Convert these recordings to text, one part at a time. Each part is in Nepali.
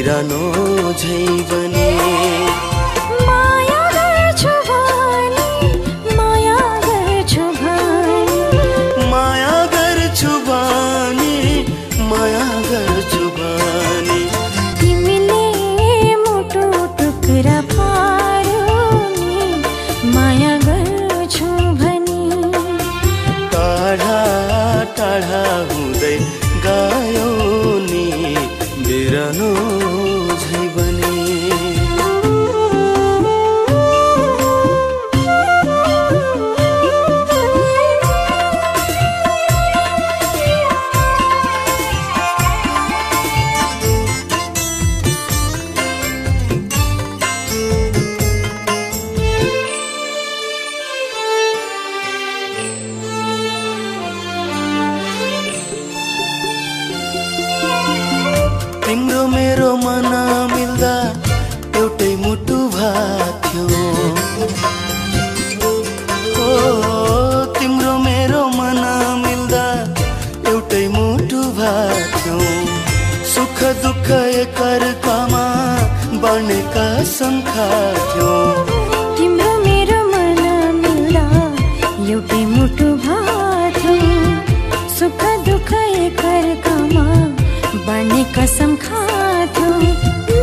बिरानो झै भने टाढा टाढा हुँदै गयो नि बिरानो मेरो मन मिल्दा एउटै मुटु भएको थियो तिम्रो मेरो मन मिल्दा एउटै मुटु भएको सुख दुःख एकअर्कामा बढ्ने कसम खाथ्यौ तिम्रो मेरो मन मिल्दा एउटै मुटु भाथ्यो सुख दुःख एकअर्कामा बाँड्ने कसम तिमीले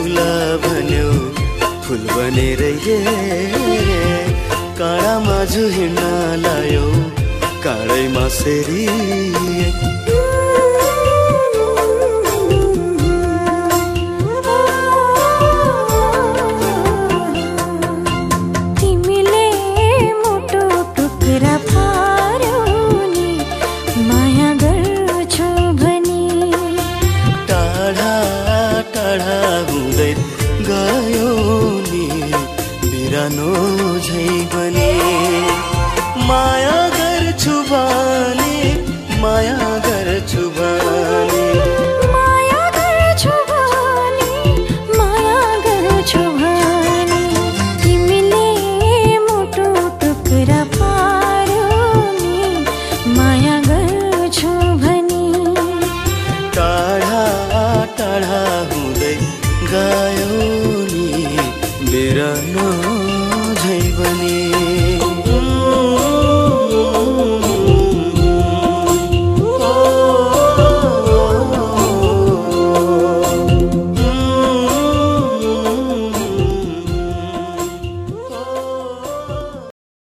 फुल भन्यौ। फुल बनेर हेरे काँडामा हिँड्न लायौ। काँडैमा सेरी झै बने